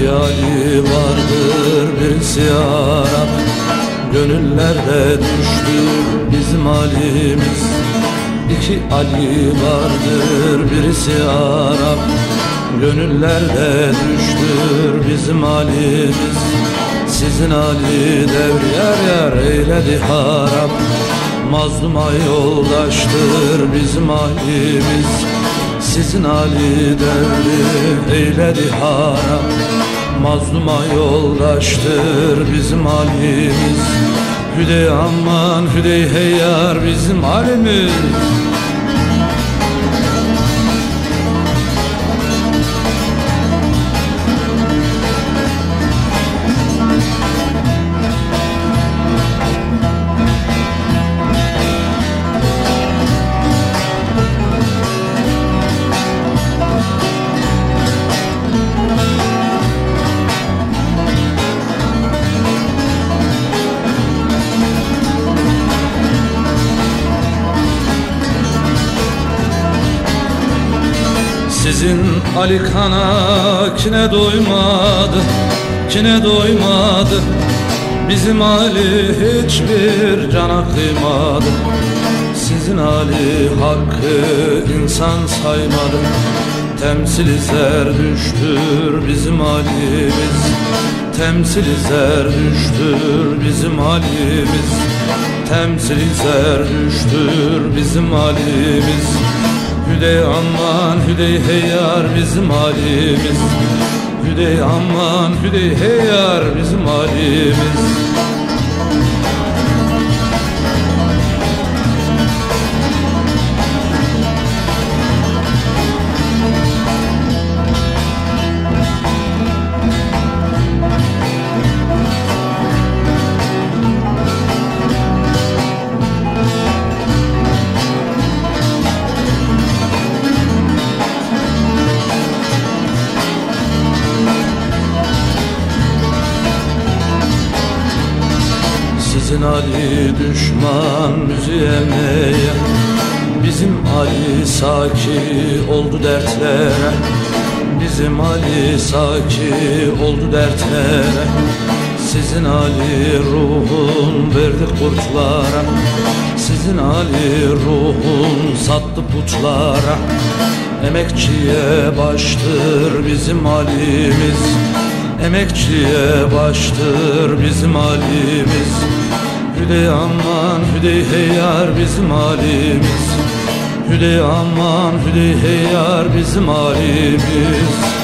İki Ali vardır birisi Arap Gönüllerde düştü bizim halimiz. İki Ali vardır birisi Arap Gönüllerde düştür bizim halimiz. Sizin Ali devr yer yer eyledi harap Mazluma yoldaştır bizim halimiz. Sizin Ali devri eyledi harap Mazluma yoldaştır bizim halimiz. Hüdey aman hüdey heyyar bizim halimiz Sizin Ali kana kine doymadı, kine doymadı. Bizim Ali hiçbir cana kıymadı. Sizin Ali hakkı insan saymadı. Temsili zer düştür bizim halimiz Temsili zer düştür bizim halimiz Temsili zer düştür bizim halimiz Hüdey aman hüdey heyyar bizim halimiz. Hüdey aman hüdey heyyar bizim halimiz Sizin Ali düşman müziğemeye Bizim Ali saki oldu dertlere. Bizim Ali saki oldu dertlere. Sizin Ali ruhun verdi kurtlara. Sizin Ali ruhun sattı putlara. Emekçiye baştır bizim halimiz Emekçiye baştır bizim halimiz Hüdey aman hüdey heyyar bizim halimiz. Hüdey aman hüdey heyyar bizim halimiz